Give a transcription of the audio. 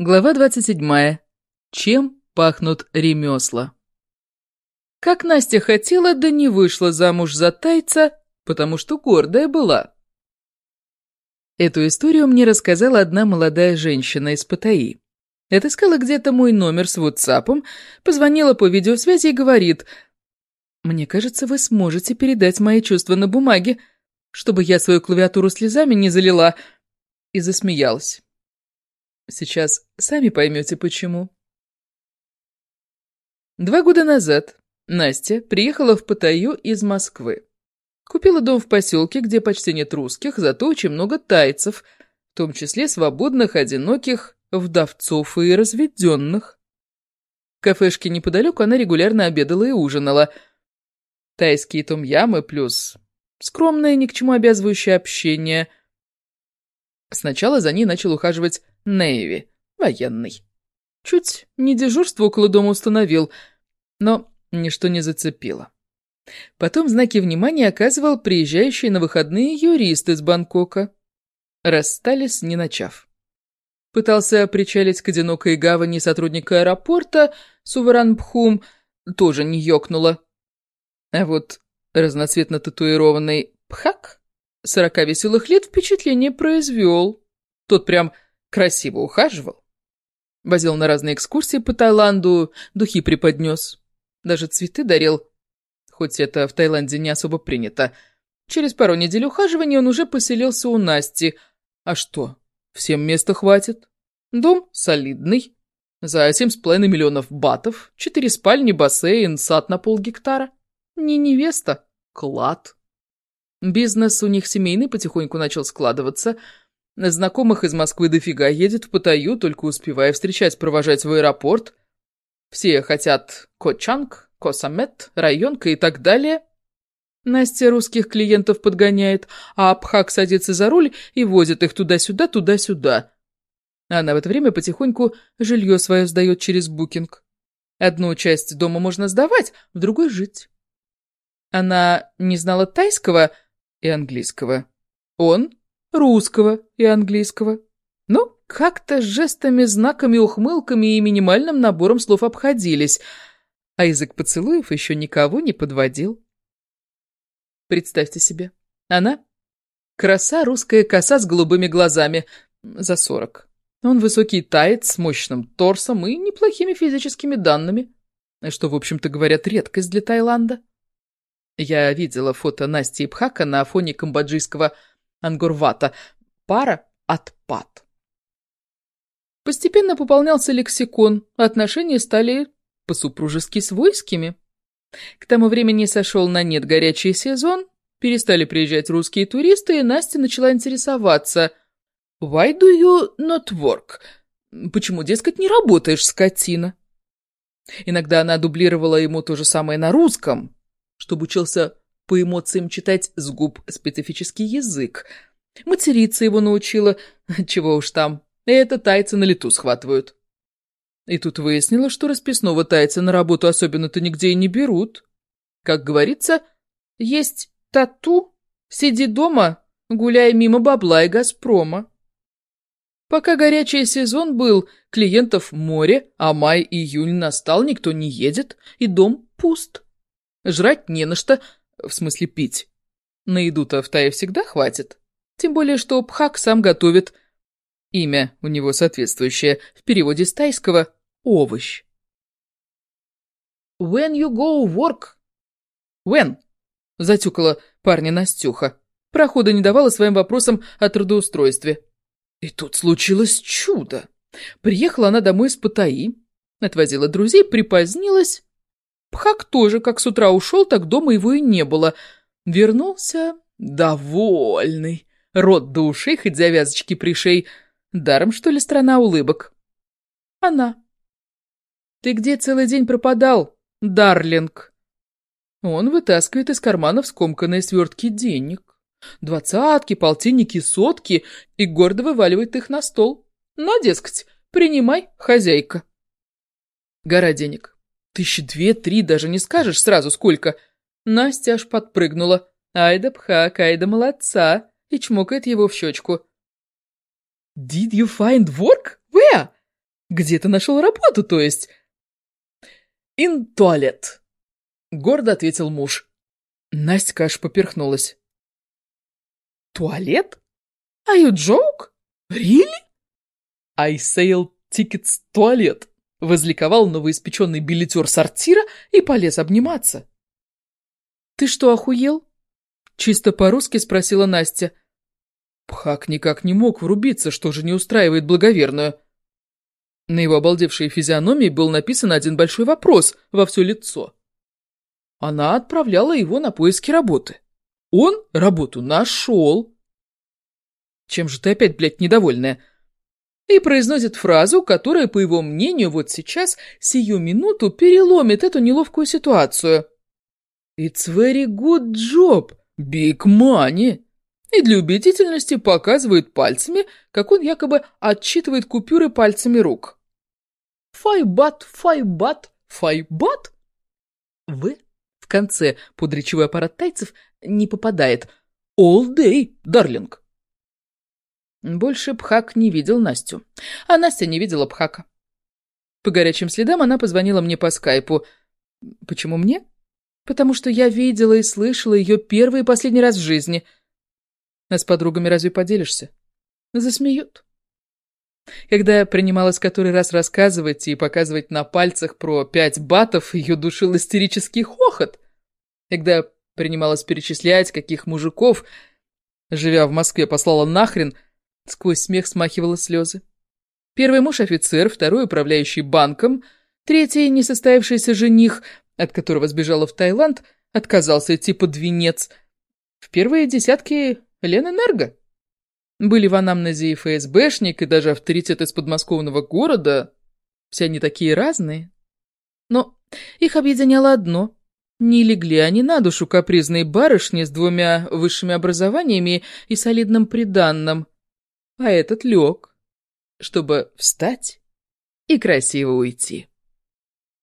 Глава 27. Чем пахнут ремесла? Как Настя хотела, да не вышла замуж за тайца, потому что гордая была. Эту историю мне рассказала одна молодая женщина из Паттайи. Отыскала где-то мой номер с ватсапом, позвонила по видеосвязи и говорит, «Мне кажется, вы сможете передать мои чувства на бумаге, чтобы я свою клавиатуру слезами не залила», и засмеялась. Сейчас сами поймете, почему. Два года назад Настя приехала в Паттайю из Москвы. Купила дом в поселке, где почти нет русских, зато очень много тайцев, в том числе свободных, одиноких, вдовцов и разведенных. В кафешке неподалеку она регулярно обедала и ужинала. Тайские том-ямы плюс скромное, ни к чему обязывающее общение. Сначала за ней начал ухаживать Нейви, военный. Чуть не дежурство около дома установил, но ничто не зацепило. Потом знаки внимания оказывал приезжающий на выходные юрист из Бангкока. Расстались, не начав. Пытался причалить к одинокой гавани сотрудника аэропорта Суваранбхум, тоже не ёкнуло. А вот разноцветно татуированный Пхак сорока веселых лет впечатление произвел. Тот прям Красиво ухаживал. Возил на разные экскурсии по Таиланду, духи преподнес. Даже цветы дарил, хоть это в Таиланде не особо принято. Через пару недель ухаживания он уже поселился у Насти. А что, всем места хватит? Дом солидный, за семь с половиной миллионов батов, четыре спальни, бассейн, сад на полгектара. Не невеста, клад. Бизнес у них семейный потихоньку начал складываться – Знакомых из Москвы дофига едет в Паттайю, только успевая встречать, провожать в аэропорт. Все хотят Кочанг, Косамет, районка и так далее. Настя русских клиентов подгоняет, а Абхак садится за руль и возит их туда-сюда, туда-сюда. Она в это время потихоньку жилье свое сдает через букинг. Одну часть дома можно сдавать, в другой жить. Она не знала тайского и английского. Он русского и английского. Ну, как-то жестами, знаками, ухмылками и минимальным набором слов обходились, а язык поцелуев еще никого не подводил. Представьте себе, она — краса русская коса с голубыми глазами, за сорок. Он высокий таец с мощным торсом и неплохими физическими данными, что, в общем-то, говорят, редкость для Таиланда. Я видела фото Насти Ипхака на фоне камбоджийского Ангурвата. Пара – отпад. Постепенно пополнялся лексикон, отношения стали по-супружески свойскими. К тому времени сошел на нет горячий сезон, перестали приезжать русские туристы, и Настя начала интересоваться. «Why do you not work?» «Почему, дескать, не работаешь, скотина?» Иногда она дублировала ему то же самое на русском, чтобы учился по эмоциям читать с губ специфический язык. Материться его научила, чего уж там, это тайцы на лету схватывают. И тут выяснила, что расписного тайца на работу особенно-то нигде и не берут. Как говорится, есть тату, сиди дома, гуляй мимо бабла и Газпрома. Пока горячий сезон был, клиентов море, а май-июнь настал, никто не едет, и дом пуст. Жрать не на что, в смысле пить. На еду-то в Тае всегда хватит. Тем более, что Пхак сам готовит. Имя у него соответствующее, в переводе с тайского «овощ». «When you go work?» «When?» — затюкала парня Настюха. Прохода не давала своим вопросам о трудоустройстве. И тут случилось чудо. Приехала она домой из Паттайи, отвозила друзей, припозднилась Пхак тоже, как с утра ушел, так дома его и не было. Вернулся довольный. Рот до ушей, хоть завязочки пришей. Даром, что ли, страна улыбок? Она. «Ты где целый день пропадал, Дарлинг?» Он вытаскивает из карманов скомканные свертки денег. Двадцатки, полтинники, сотки и гордо вываливает их на стол. На, дескать, принимай, хозяйка. Гора денег. Тысячи две-три, даже не скажешь сразу сколько. Настя аж подпрыгнула. Айда пхак, айда молодца. И чмокает его в щечку. Did you find work? Where? Где ты нашел работу, то есть?» «Ин туалет», — гордо ответил муж. Настя аж поперхнулась. «Туалет? Are you joke? Really?» «I sell tickets туалет», — возликовал новоиспеченный билетер сортира и полез обниматься. «Ты что, охуел?» — чисто по-русски спросила Настя. Пхак никак не мог врубиться, что же не устраивает благоверную. На его обалдевшей физиономии был написан один большой вопрос во все лицо. Она отправляла его на поиски работы. Он работу нашел. Чем же ты опять, блядь, недовольная? И произносит фразу, которая, по его мнению, вот сейчас, сию минуту, переломит эту неловкую ситуацию. It's very good job, big money и для убедительности показывает пальцами, как он якобы отчитывает купюры пальцами рук. «Файбат, файбат, файбат!» «В» в конце под речевой аппарат тайцев не попадает. «All day, дарлинг!» Больше Пхак не видел Настю, а Настя не видела Пхака. По горячим следам она позвонила мне по скайпу. Почему мне? Потому что я видела и слышала ее первый и последний раз в жизни — а с подругами разве поделишься? Засмеют. Когда я принималась который раз рассказывать и показывать на пальцах про пять батов, ее душил истерический хохот. Когда я принималась перечислять, каких мужиков, живя в Москве, послала нахрен, сквозь смех смахивала слезы. Первый муж офицер, второй управляющий банком, третий несостоявшийся жених, от которого сбежала в Таиланд, отказался идти под венец. В первые десятки Ленэнерго. Были в анамнезе и ФСБшник, и даже авторитет из подмосковного города. Все они такие разные. Но их объединяло одно. Не легли они на душу капризной барышни с двумя высшими образованиями и солидным приданным. А этот лег, чтобы встать и красиво уйти.